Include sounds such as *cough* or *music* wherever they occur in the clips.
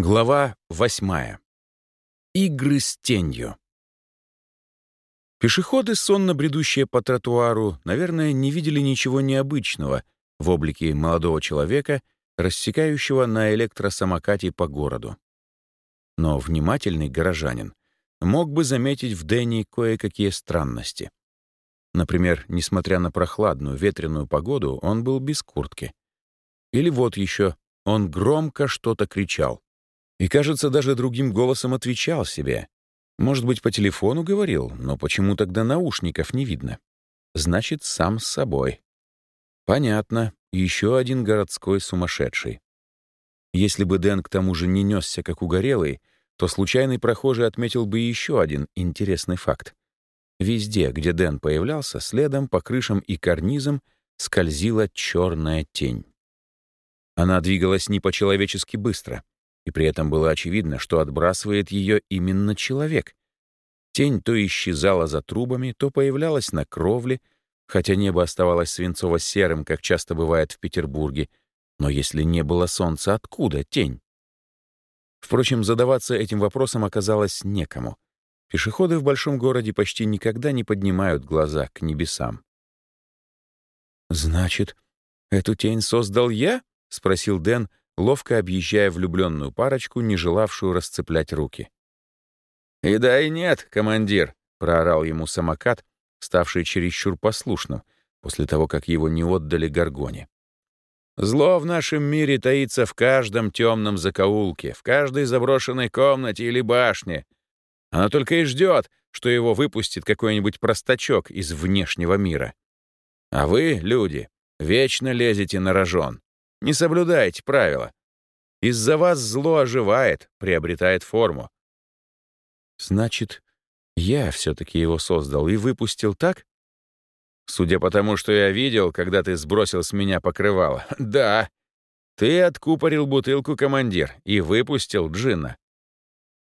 Глава восьмая. Игры с тенью. Пешеходы, сонно бредущие по тротуару, наверное, не видели ничего необычного в облике молодого человека, рассекающего на электросамокате по городу. Но внимательный горожанин мог бы заметить в Дэнни кое-какие странности. Например, несмотря на прохладную ветреную погоду, он был без куртки. Или вот еще, он громко что-то кричал. И, кажется, даже другим голосом отвечал себе. Может быть, по телефону говорил, но почему тогда наушников не видно? Значит, сам с собой. Понятно, еще один городской сумасшедший. Если бы Дэн к тому же не несся как угорелый, то случайный прохожий отметил бы еще один интересный факт. Везде, где Дэн появлялся, следом по крышам и карнизам скользила черная тень. Она двигалась не по-человечески быстро — и при этом было очевидно, что отбрасывает ее именно человек. Тень то исчезала за трубами, то появлялась на кровле, хотя небо оставалось свинцово-серым, как часто бывает в Петербурге. Но если не было солнца, откуда тень? Впрочем, задаваться этим вопросом оказалось некому. Пешеходы в большом городе почти никогда не поднимают глаза к небесам. «Значит, эту тень создал я?» — спросил Дэн, ловко объезжая влюбленную парочку, не желавшую расцеплять руки. «И да, и нет, командир», — проорал ему самокат, ставший чересчур послушным, после того, как его не отдали Гаргоне. «Зло в нашем мире таится в каждом темном закоулке, в каждой заброшенной комнате или башне. Оно только и ждет, что его выпустит какой-нибудь простачок из внешнего мира. А вы, люди, вечно лезете на рожон. Не соблюдаете правила. Из-за вас зло оживает, приобретает форму. Значит, я все-таки его создал и выпустил так? Судя по тому, что я видел, когда ты сбросил с меня покрывало. *laughs* Да. Ты откупорил бутылку, командир, и выпустил джинна.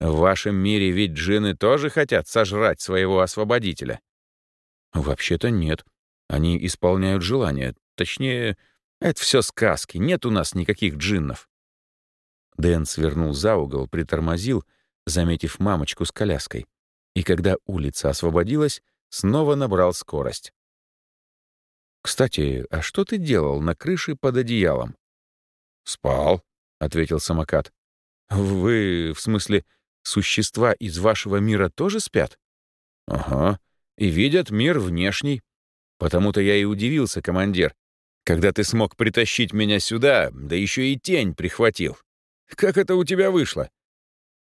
В вашем мире ведь джинны тоже хотят сожрать своего освободителя. Вообще-то нет. Они исполняют желания. Точнее, это все сказки, нет у нас никаких джиннов. Дэн свернул за угол, притормозил, заметив мамочку с коляской. И когда улица освободилась, снова набрал скорость. «Кстати, а что ты делал на крыше под одеялом?» «Спал», — ответил самокат. «Вы, в смысле, существа из вашего мира тоже спят?» «Ага, и видят мир внешний. Потому-то я и удивился, командир, когда ты смог притащить меня сюда, да еще и тень прихватил. Как это у тебя вышло?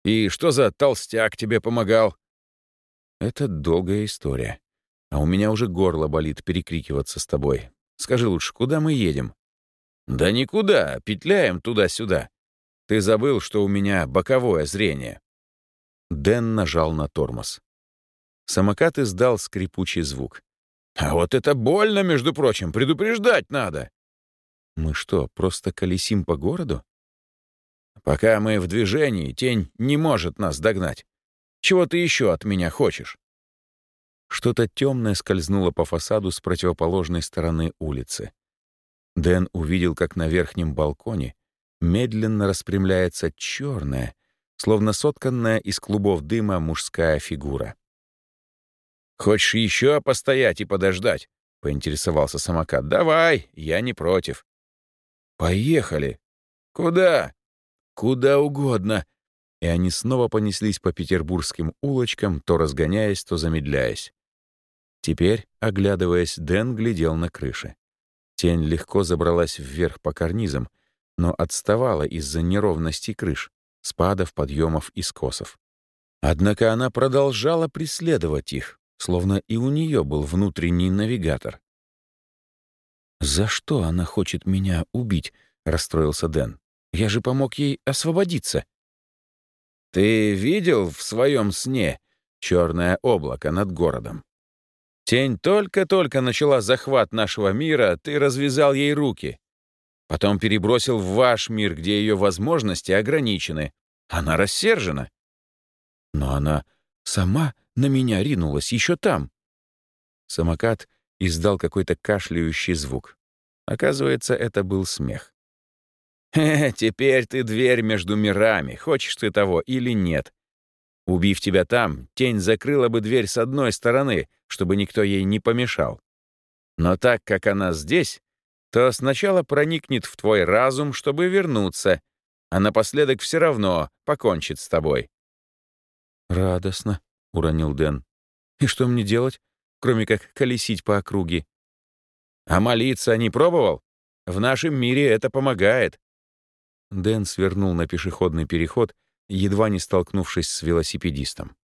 И что за толстяк тебе помогал?» «Это долгая история. А у меня уже горло болит перекрикиваться с тобой. Скажи лучше, куда мы едем?» «Да никуда, петляем туда-сюда. Ты забыл, что у меня боковое зрение». Дэн нажал на тормоз. Самокат издал скрипучий звук. А вот это больно, между прочим, предупреждать надо. Мы что, просто колесим по городу? Пока мы в движении, тень не может нас догнать. Чего ты еще от меня хочешь? Что-то темное скользнуло по фасаду с противоположной стороны улицы. Дэн увидел, как на верхнем балконе медленно распрямляется черная, словно сотканная из клубов дыма мужская фигура. «Хочешь еще постоять и подождать?» — поинтересовался самокат. «Давай, я не против». «Поехали». «Куда?» «Куда угодно». И они снова понеслись по петербургским улочкам, то разгоняясь, то замедляясь. Теперь, оглядываясь, Дэн глядел на крыши. Тень легко забралась вверх по карнизам, но отставала из-за неровности крыш, спадов, подъемов и скосов. Однако она продолжала преследовать их, словно и у нее был внутренний навигатор. «За что она хочет меня убить?» — расстроился Дэн. «Я же помог ей освободиться». «Ты видел в своем сне черное облако над городом? Тень только-только начала захват нашего мира, ты развязал ей руки. Потом перебросил в ваш мир, где ее возможности ограничены. Она рассержена». «Но она сама на меня ринулась еще там. Самокат издал какой-то кашляющий звук. Оказывается, это был смех. Хе, теперь ты дверь между мирами, хочешь ты того или нет. Убив тебя там, тень закрыла бы дверь с одной стороны, чтобы никто ей не помешал. Но так как она здесь, то сначала проникнет в твой разум, чтобы вернуться, а напоследок все равно покончит с тобой. «Радостно», — уронил Дэн. «И что мне делать, кроме как колесить по округе?» «А молиться не пробовал? В нашем мире это помогает. Дэн свернул на пешеходный переход, едва не столкнувшись с велосипедистом.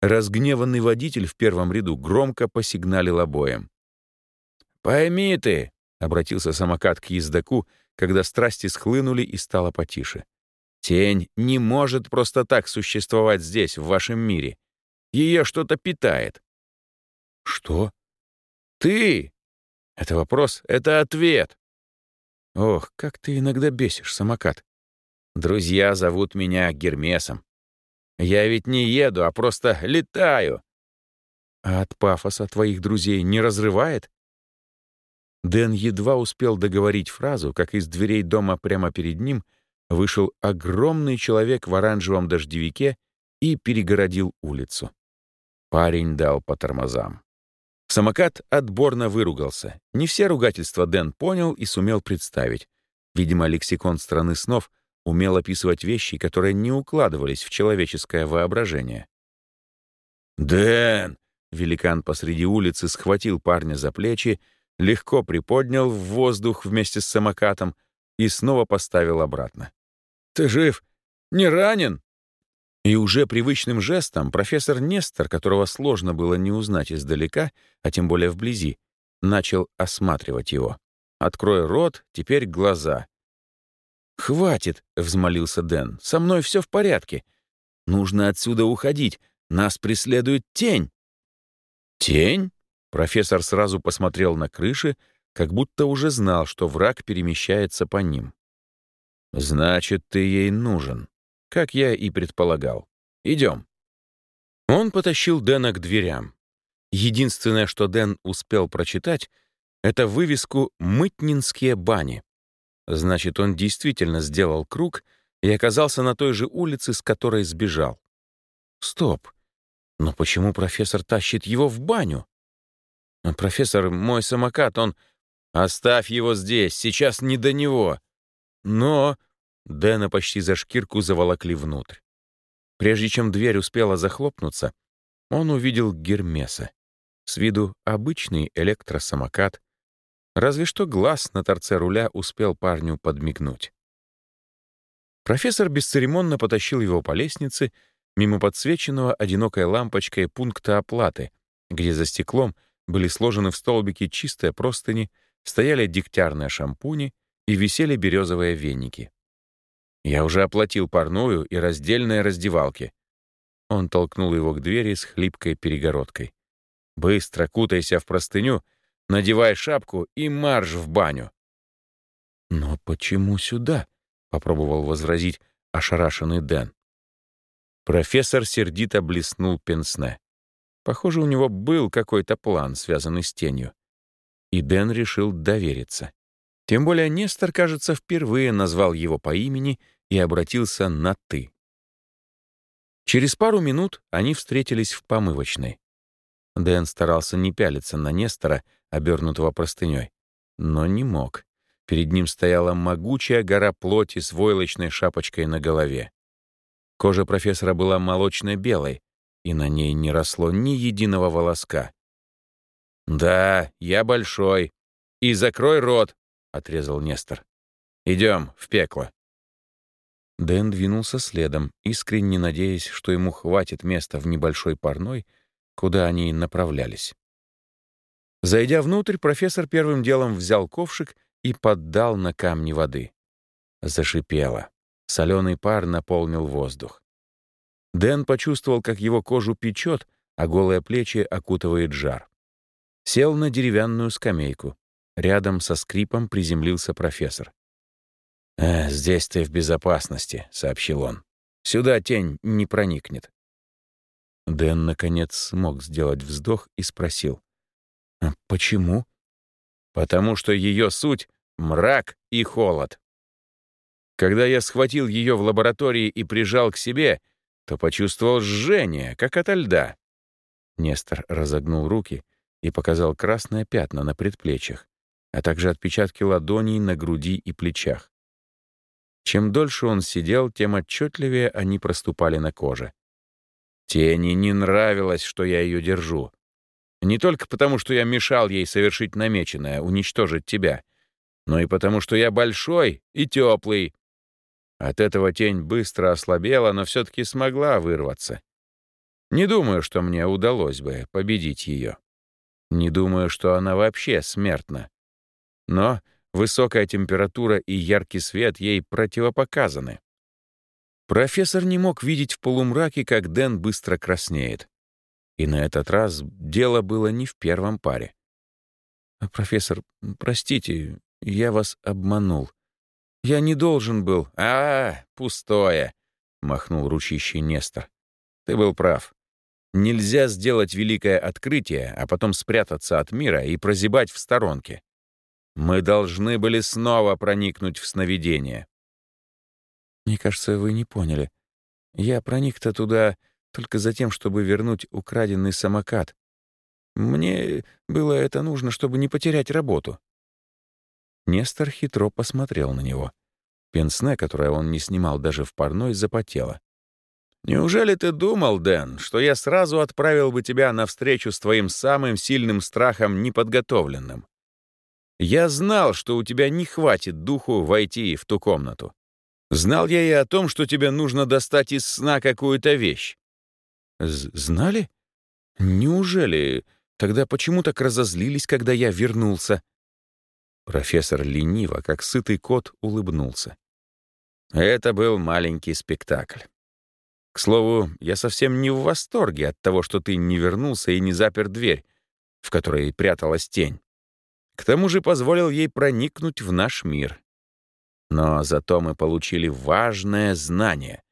Разгневанный водитель в первом ряду громко посигналил обоим. «Пойми ты», — обратился самокат к ездаку, когда страсти схлынули и стало потише. «Тень не может просто так существовать здесь, в вашем мире. Ее что-то питает». «Что?» «Ты!» «Это вопрос, это ответ. Ох, как ты иногда бесишь, самокат. Друзья зовут меня Гермесом. Я ведь не еду, а просто летаю. А от пафоса твоих друзей не разрывает? Дэн едва успел договорить фразу, как из дверей дома прямо перед ним вышел огромный человек в оранжевом дождевике и перегородил улицу. Парень дал по тормозам. Самокат отборно выругался. Не все ругательства Дэн понял и сумел представить. Видимо, лексикон страны снов умел описывать вещи, которые не укладывались в человеческое воображение. «Дэн!» — великан посреди улицы схватил парня за плечи, легко приподнял в воздух вместе с самокатом и снова поставил обратно. «Ты жив? Не ранен?» И уже привычным жестом профессор Нестор, которого сложно было не узнать издалека, а тем более вблизи, начал осматривать его. «Открой рот, теперь глаза». «Хватит!» — взмолился Дэн. «Со мной все в порядке. Нужно отсюда уходить. Нас преследует тень». «Тень?» Профессор сразу посмотрел на крыши, как будто уже знал, что враг перемещается по ним. «Значит, ты ей нужен как я и предполагал. Идем. Он потащил Дэна к дверям. Единственное, что Дэн успел прочитать, это вывеску «Мытнинские бани». Значит, он действительно сделал круг и оказался на той же улице, с которой сбежал. Стоп. Но почему профессор тащит его в баню? Профессор, мой самокат, он... Оставь его здесь, сейчас не до него. Но... Дэна почти за шкирку заволокли внутрь. Прежде чем дверь успела захлопнуться, он увидел Гермеса. С виду обычный электросамокат, разве что глаз на торце руля успел парню подмигнуть. Профессор бесцеремонно потащил его по лестнице мимо подсвеченного одинокой лампочкой пункта оплаты, где за стеклом были сложены в столбики чистые простыни, стояли дегтярные шампуни и висели березовые веники. Я уже оплатил парную и раздельные раздевалки. Он толкнул его к двери с хлипкой перегородкой. «Быстро кутайся в простыню, надевай шапку и марш в баню». «Но почему сюда?» — попробовал возразить ошарашенный Дэн. Профессор сердито блеснул пенсне. Похоже, у него был какой-то план, связанный с тенью. И Дэн решил довериться. Тем более Нестор, кажется, впервые назвал его по имени и обратился на «ты». Через пару минут они встретились в помывочной. Дэн старался не пялиться на Нестора, обернутого простыней, но не мог. Перед ним стояла могучая гора плоти с войлочной шапочкой на голове. Кожа профессора была молочно-белой, и на ней не росло ни единого волоска. «Да, я большой. И закрой рот, — отрезал Нестор. «Идем в пекло». Дэн двинулся следом, искренне надеясь, что ему хватит места в небольшой парной, куда они направлялись. Зайдя внутрь, профессор первым делом взял ковшик и поддал на камни воды. Зашипело. Соленый пар наполнил воздух. Дэн почувствовал, как его кожу печет, а голые плечи окутывает жар. Сел на деревянную скамейку. Рядом со скрипом приземлился профессор. «Э, «Здесь ты в безопасности», — сообщил он. «Сюда тень не проникнет». Дэн, наконец, смог сделать вздох и спросил. «А «Почему?» «Потому что ее суть — мрак и холод». Когда я схватил ее в лаборатории и прижал к себе, то почувствовал жжение, как ото льда. Нестор разогнул руки и показал красное пятна на предплечьях, а также отпечатки ладоней на груди и плечах. Чем дольше он сидел, тем отчетливее они проступали на коже. Тени не нравилось, что я ее держу. Не только потому, что я мешал ей совершить намеченное, уничтожить тебя, но и потому, что я большой и теплый, от этого тень быстро ослабела, но все-таки смогла вырваться. Не думаю, что мне удалось бы победить ее. Не думаю, что она вообще смертна. Но высокая температура и яркий свет ей противопоказаны. Профессор не мог видеть в полумраке, как Дэн быстро краснеет. И на этот раз дело было не в первом паре. «Профессор, простите, я вас обманул. Я не должен был. А, пустое, махнул ручищей Нестор. Ты был прав. Нельзя сделать великое открытие, а потом спрятаться от мира и прозябать в сторонке. Мы должны были снова проникнуть в сновидение. Мне кажется, вы не поняли. Я проник-то туда только за тем, чтобы вернуть украденный самокат. Мне было это нужно, чтобы не потерять работу. Нестор хитро посмотрел на него. Пенсне, которое он не снимал даже в парной, запотело. «Неужели ты думал, Дэн, что я сразу отправил бы тебя навстречу с твоим самым сильным страхом неподготовленным? Я знал, что у тебя не хватит духу войти в ту комнату. Знал я и о том, что тебе нужно достать из сна какую-то вещь. З знали? Неужели? Тогда почему так разозлились, когда я вернулся? Профессор лениво, как сытый кот, улыбнулся. Это был маленький спектакль. К слову, я совсем не в восторге от того, что ты не вернулся и не запер дверь, в которой пряталась тень. К тому же позволил ей проникнуть в наш мир. Но зато мы получили важное знание.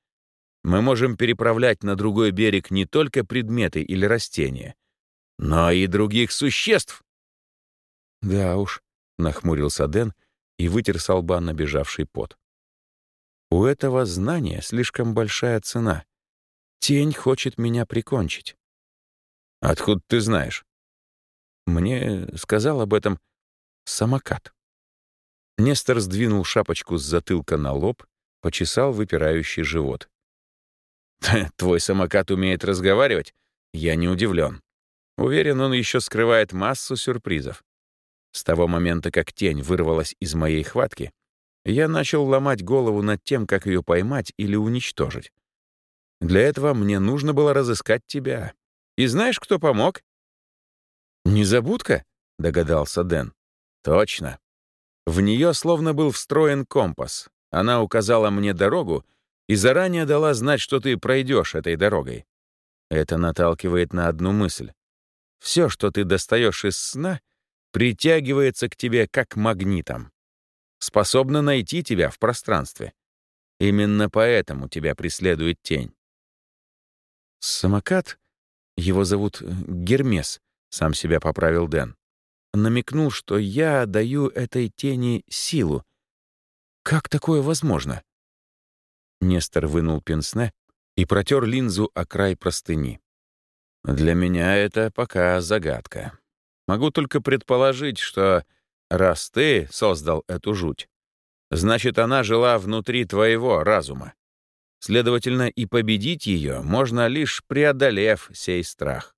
Мы можем переправлять на другой берег не только предметы или растения, но и других существ. Да уж, Нахмурился Дэн и вытер с лба набежавший пот. «У этого знания слишком большая цена. Тень хочет меня прикончить». «Откуда ты знаешь?» Мне сказал об этом самокат. Нестор сдвинул шапочку с затылка на лоб, почесал выпирающий живот. «Твой самокат умеет разговаривать? Я не удивлен. Уверен, он еще скрывает массу сюрпризов. С того момента, как тень вырвалась из моей хватки, я начал ломать голову над тем, как ее поймать или уничтожить. Для этого мне нужно было разыскать тебя. И знаешь, кто помог? «Незабудка?» — догадался Дэн. «Точно. В нее словно был встроен компас. Она указала мне дорогу и заранее дала знать, что ты пройдешь этой дорогой. Это наталкивает на одну мысль. Все, что ты достаешь из сна, притягивается к тебе как магнитом, способна найти тебя в пространстве. Именно поэтому тебя преследует тень. Самокат, его зовут э, Гермес, сам себя поправил Дэн, намекнул, что я даю этой тени силу. Как такое возможно? Нестор вынул пенсне и протер линзу о край простыни. Для меня это пока загадка. Могу только предположить, что раз ты создал эту жуть, значит, она жила внутри твоего разума. Следовательно, и победить ее можно лишь преодолев сей страх.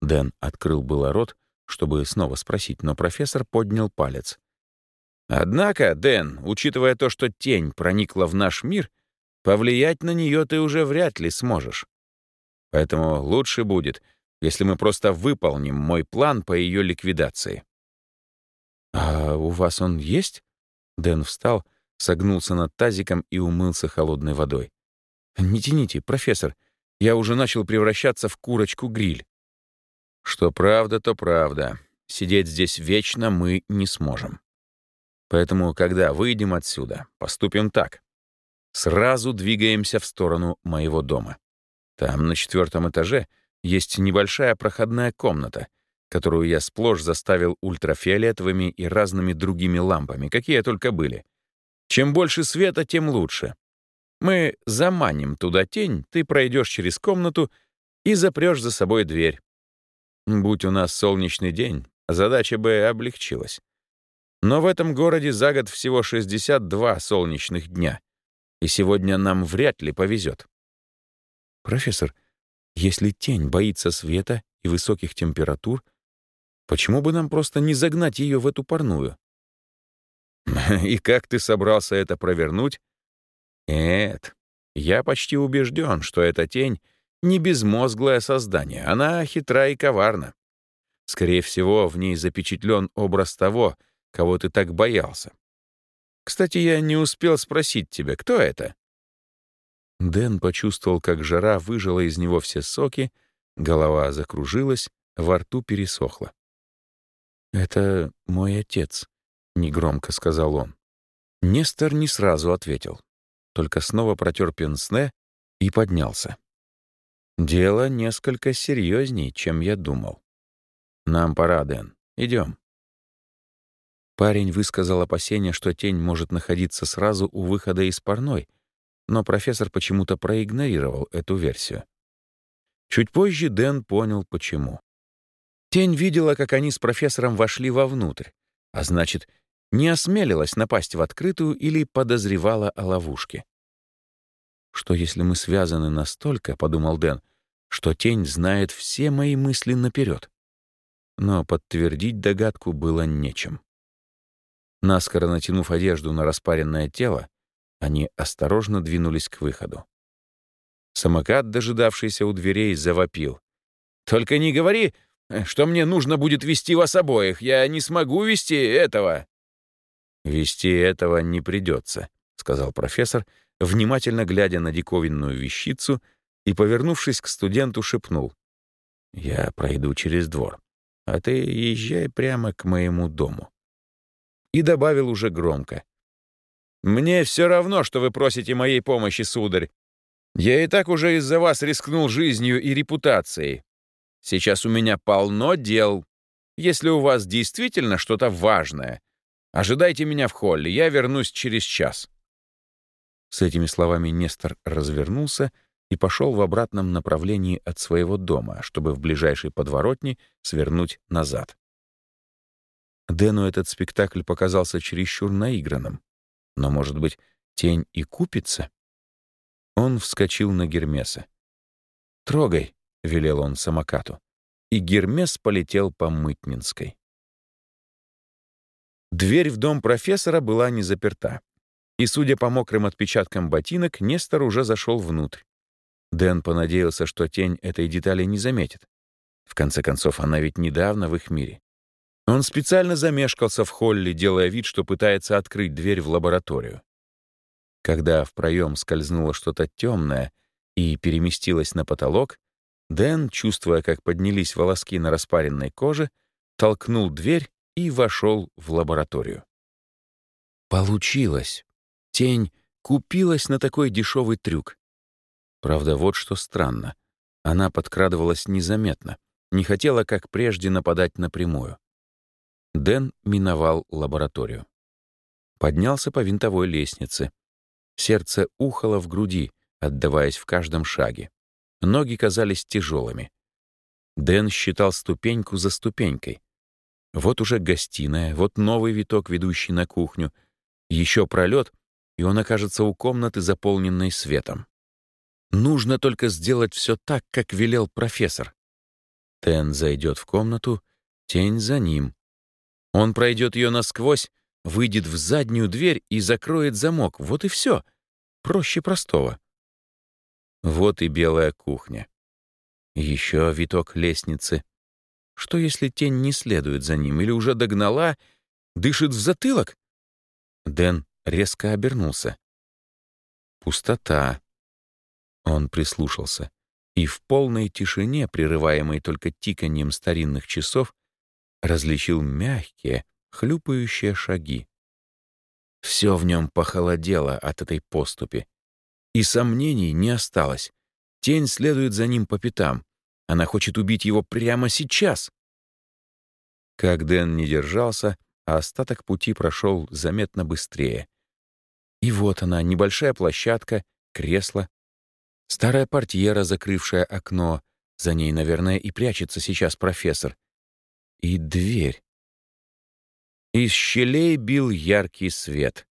Дэн открыл было рот, чтобы снова спросить, но профессор поднял палец. Однако, Дэн, учитывая то, что тень проникла в наш мир, повлиять на нее ты уже вряд ли сможешь. Поэтому лучше будет, если мы просто выполним мой план по ее ликвидации. «А у вас он есть?» Дэн встал, согнулся над тазиком и умылся холодной водой. «Не тяните, профессор, я уже начал превращаться в курочку-гриль». «Что правда, то правда. Сидеть здесь вечно мы не сможем. Поэтому, когда выйдем отсюда, поступим так. Сразу двигаемся в сторону моего дома. Там, на четвертом этаже, есть небольшая проходная комната, которую я сплошь заставил ультрафиолетовыми и разными другими лампами, какие только были. Чем больше света, тем лучше. Мы заманим туда тень, ты пройдешь через комнату и запрешь за собой дверь. Будь у нас солнечный день, задача бы облегчилась. Но в этом городе за год всего 62 солнечных дня, и сегодня нам вряд ли повезет. Профессор, если тень боится света и высоких температур, почему бы нам просто не загнать ее в эту парную? *laughs* И как ты собрался это провернуть? Нет, я почти убежден, что эта тень — не безмозглое создание, она хитра и коварна. Скорее всего, в ней запечатлен образ того, кого ты так боялся. Кстати, я не успел спросить тебя, кто это? Дэн почувствовал, как жара выжила из него все соки, голова закружилась, во рту пересохло. «Это мой отец», — негромко сказал он. Нестор не сразу ответил, только снова протер пенсне и поднялся. «Дело несколько серьезней, чем я думал. Нам пора, Дэн. Идем». Парень высказал опасение, что тень может находиться сразу у выхода из парной, но профессор почему-то проигнорировал эту версию. Чуть позже Дэн понял, почему. Тень видела, как они с профессором вошли вовнутрь, а значит, не осмелилась напасть в открытую или подозревала о ловушке. «Что если мы связаны настолько, — подумал Дэн, — что тень знает все мои мысли наперед?» Но подтвердить догадку было нечем. Наскоро натянув одежду на распаренное тело, они осторожно двинулись к выходу. Самокат, дожидавшийся у дверей, завопил. «Только не говори, что мне нужно будет вести вас обоих. Я не смогу вести этого». «Вести этого не придется», — сказал профессор, внимательно глядя на диковинную вещицу и, повернувшись к студенту, шепнул. «Я пройду через двор, а ты езжай прямо к моему дому» и добавил уже громко. «Мне все равно, что вы просите моей помощи, сударь. Я и так уже из-за вас рискнул жизнью и репутацией. Сейчас у меня полно дел. Если у вас действительно что-то важное, ожидайте меня в холле, я вернусь через час». С этими словами Нестор развернулся и пошел в обратном направлении от своего дома, чтобы в ближайшей подворотне свернуть назад. Дэну этот спектакль показался чересчур наигранным. Но, может быть, тень и купится? Он вскочил на Гермеса. «Трогай», — велел он самокату. И Гермес полетел по Мытнинской. Дверь в дом профессора была не заперта. И, судя по мокрым отпечаткам ботинок, Нестор уже зашел внутрь. Дэн понадеялся, что тень этой детали не заметит. В конце концов, она ведь недавно в их мире. Он специально замешкался в холле, делая вид, что пытается открыть дверь в лабораторию. Когда в проем скользнуло что-то темное и переместилось на потолок, Дэн, чувствуя, как поднялись волоски на распаренной коже, толкнул дверь и вошел в лабораторию. Получилось. Тень купилась на такой дешевый трюк. Правда, вот что странно. Она подкрадывалась незаметно, не хотела, как прежде, нападать напрямую. Дэн миновал лабораторию. Поднялся по винтовой лестнице. Сердце ухало в груди, отдаваясь в каждом шаге. Ноги казались тяжелыми. Дэн считал ступеньку за ступенькой. Вот уже гостиная, вот новый виток, ведущий на кухню. Еще пролет, и он окажется у комнаты, заполненной светом. Нужно только сделать все так, как велел профессор. Дэн зайдет в комнату, тень за ним. Он пройдет ее насквозь, выйдет в заднюю дверь и закроет замок. Вот и все. Проще простого. Вот и белая кухня. Еще виток лестницы. Что, если тень не следует за ним или уже догнала, дышит в затылок? Дэн резко обернулся. Пустота. Он прислушался. И в полной тишине, прерываемой только тиканьем старинных часов, различил мягкие, хлюпающие шаги. Все в нем похолодело от этой поступи. И сомнений не осталось. Тень следует за ним по пятам. Она хочет убить его прямо сейчас. Как Дэн не держался, а остаток пути прошел заметно быстрее. И вот она, небольшая площадка, кресло, старая портьера, закрывшая окно, за ней, наверное, и прячется сейчас профессор, и дверь. Из щелей бил яркий свет.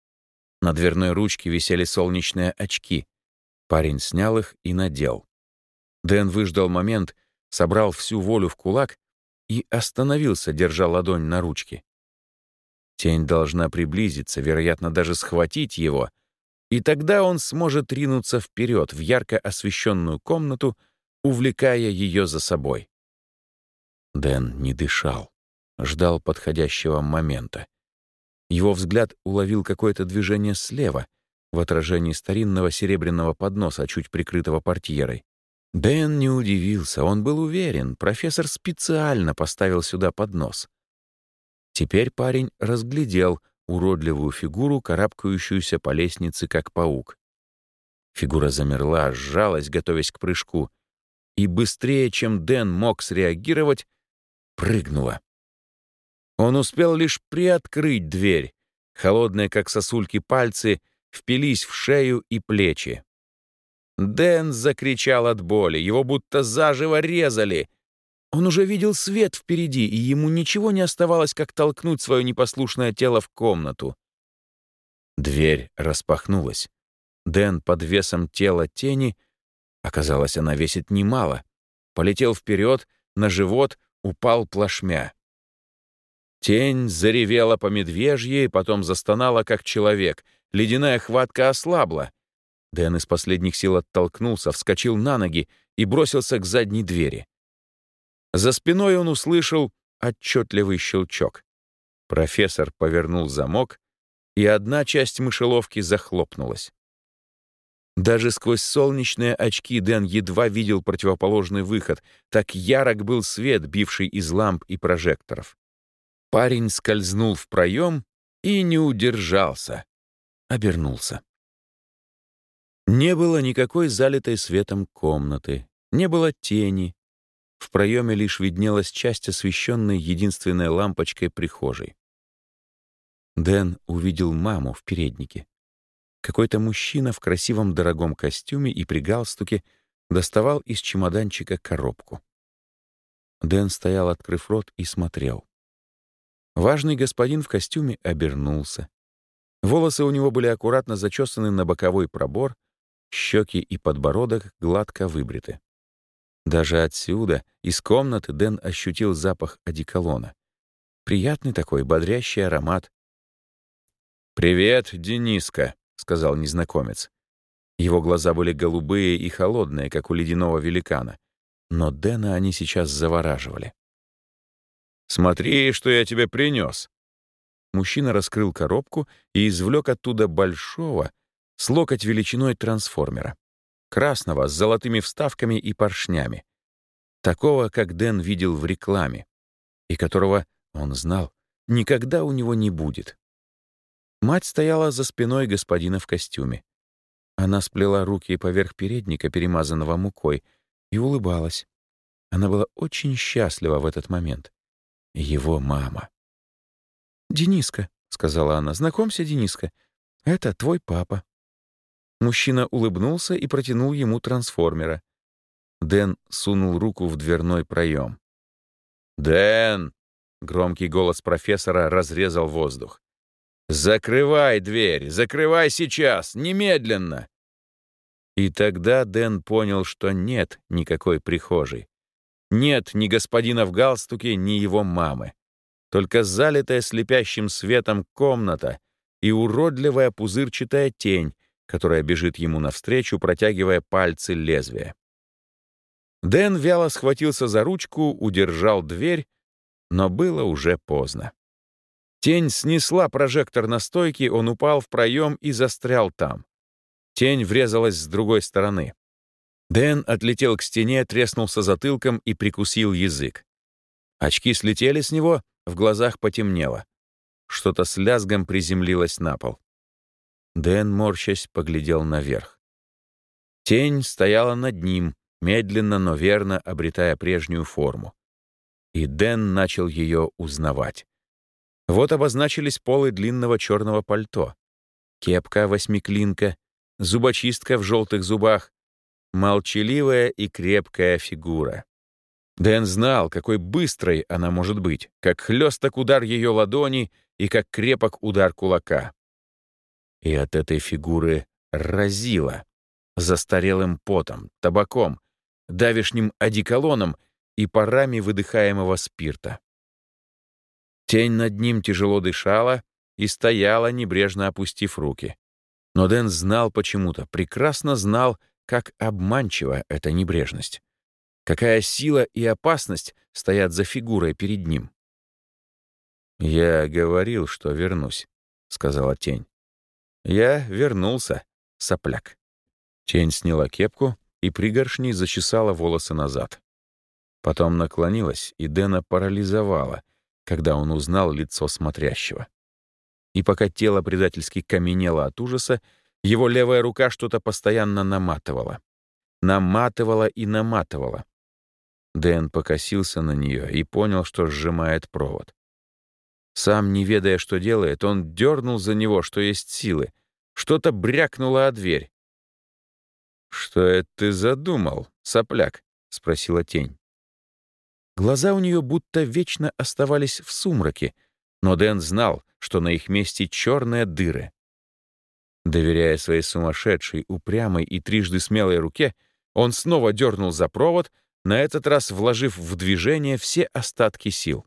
На дверной ручке висели солнечные очки. Парень снял их и надел. Дэн выждал момент, собрал всю волю в кулак и остановился, держа ладонь на ручке. Тень должна приблизиться, вероятно, даже схватить его, и тогда он сможет ринуться вперед в ярко освещенную комнату, увлекая ее за собой. Дэн не дышал, ждал подходящего момента. Его взгляд уловил какое-то движение слева, в отражении старинного серебряного подноса, чуть прикрытого портьерой. Дэн не удивился, он был уверен, профессор специально поставил сюда поднос. Теперь парень разглядел уродливую фигуру, карабкающуюся по лестнице, как паук. Фигура замерла, сжалась, готовясь к прыжку, и быстрее, чем Дэн мог среагировать, прыгнула. Он успел лишь приоткрыть дверь. Холодные, как сосульки, пальцы впились в шею и плечи. Дэн закричал от боли, его будто заживо резали. Он уже видел свет впереди, и ему ничего не оставалось, как толкнуть свое непослушное тело в комнату. Дверь распахнулась. Дэн под весом тела тени, оказалось, она весит немало, полетел вперед, на живот, упал плашмя. Тень заревела по медвежье, потом застонала, как человек. Ледяная хватка ослабла. Дэн из последних сил оттолкнулся, вскочил на ноги и бросился к задней двери. За спиной он услышал отчетливый щелчок. Профессор повернул замок, и одна часть мышеловки захлопнулась. Даже сквозь солнечные очки Дэн едва видел противоположный выход, так ярок был свет, бивший из ламп и прожекторов. Парень скользнул в проем и не удержался. Обернулся. Не было никакой залитой светом комнаты, не было тени. В проеме лишь виднелась часть освещенной единственной лампочкой прихожей. Дэн увидел маму в переднике. Какой-то мужчина в красивом дорогом костюме и при галстуке доставал из чемоданчика коробку. Дэн стоял, открыв рот, и смотрел. Важный господин в костюме обернулся. Волосы у него были аккуратно зачесаны на боковой пробор, щеки и подбородок гладко выбриты. Даже отсюда, из комнаты, Дэн ощутил запах одеколона. Приятный такой, бодрящий аромат. «Привет, Дениска», — сказал незнакомец. Его глаза были голубые и холодные, как у ледяного великана, но Дэна они сейчас завораживали. «Смотри, что я тебе принес!» Мужчина раскрыл коробку и извлек оттуда большого, с локоть величиной трансформера. Красного, с золотыми вставками и поршнями. Такого, как Дэн видел в рекламе, и которого, он знал, никогда у него не будет. Мать стояла за спиной господина в костюме. Она сплела руки поверх передника, перемазанного мукой, и улыбалась. Она была очень счастлива в этот момент его мама. «Дениска», — сказала она, — «знакомься, Дениска, это твой папа». Мужчина улыбнулся и протянул ему трансформера. Дэн сунул руку в дверной проем. «Дэн!» — громкий голос профессора разрезал воздух. «Закрывай дверь! Закрывай сейчас! Немедленно!» И тогда Дэн понял, что нет никакой прихожей. Нет ни господина в галстуке, ни его мамы. Только залитая слепящим светом комната и уродливая пузырчатая тень, которая бежит ему навстречу, протягивая пальцы лезвия. Дэн вяло схватился за ручку, удержал дверь, но было уже поздно. Тень снесла прожектор на стойке, он упал в проем и застрял там. Тень врезалась с другой стороны. Дэн отлетел к стене, треснулся затылком и прикусил язык. Очки слетели с него, в глазах потемнело. Что-то с лязгом приземлилось на пол. Дэн, морщась, поглядел наверх. Тень стояла над ним, медленно, но верно обретая прежнюю форму. И Дэн начал ее узнавать. Вот обозначились полы длинного черного пальто. кепка восьмиклинка, зубочистка в желтых зубах, молчаливая и крепкая фигура. Дэн знал, какой быстрой она может быть, как хлесток удар ее ладони и как крепок удар кулака. И от этой фигуры разило застарелым потом, табаком, давишним одеколоном и парами выдыхаемого спирта. Тень над ним тяжело дышала и стояла, небрежно опустив руки. Но Дэн знал почему-то, прекрасно знал, как обманчива эта небрежность. Какая сила и опасность стоят за фигурой перед ним. «Я говорил, что вернусь», — сказала тень. «Я вернулся, сопляк». Тень сняла кепку и пригоршней зачесала волосы назад. Потом наклонилась, и Дэна парализовала, когда он узнал лицо смотрящего. И пока тело предательски каменело от ужаса, его левая рука что-то постоянно наматывала. Наматывала и наматывала. Дэн покосился на нее и понял, что сжимает провод. Сам не ведая, что делает, он дернул за него, что есть силы. Что-то брякнуло о дверь. «Что это ты задумал, сопляк?» — спросила тень. Глаза у нее будто вечно оставались в сумраке, но Дэн знал, что на их месте черные дыры. Доверяя своей сумасшедшей, упрямой и трижды смелой руке, он снова дернул за провод, на этот раз вложив в движение все остатки сил.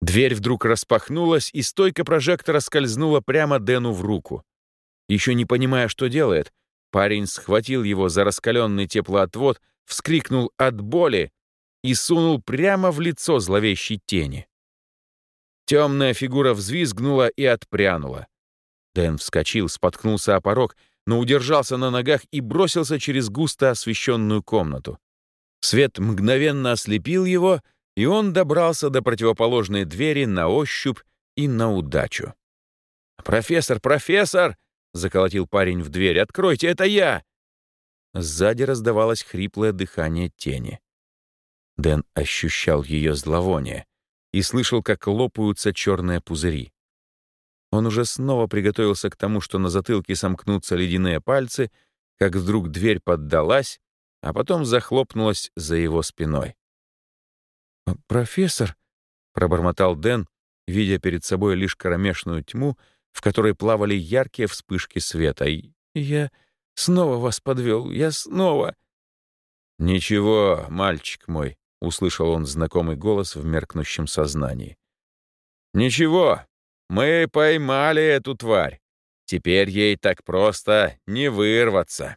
Дверь вдруг распахнулась, и стойка прожектора скользнула прямо Дэну в руку. Еще не понимая, что делает, парень схватил его за раскаленный теплоотвод, вскрикнул от боли и сунул прямо в лицо зловещей тени. Темная фигура взвизгнула и отпрянула. Дэн вскочил, споткнулся о порог, но удержался на ногах и бросился через густо освещенную комнату. Свет мгновенно ослепил его, и он добрался до противоположной двери на ощупь и на удачу. «Профессор, профессор!» — заколотил парень в дверь. «Откройте, это я!» Сзади раздавалось хриплое дыхание тени. Дэн ощущал ее зловоние и слышал, как лопаются черные пузыри. Он уже снова приготовился к тому, что на затылке сомкнутся ледяные пальцы, как вдруг дверь поддалась, а потом захлопнулась за его спиной. «Профессор», — пробормотал Дэн, видя перед собой лишь кромешную тьму, в которой плавали яркие вспышки света. «Я снова вас подвел, я снова...» «Ничего, мальчик мой», — услышал он знакомый голос в меркнущем сознании. «Ничего, мы поймали эту тварь. Теперь ей так просто не вырваться».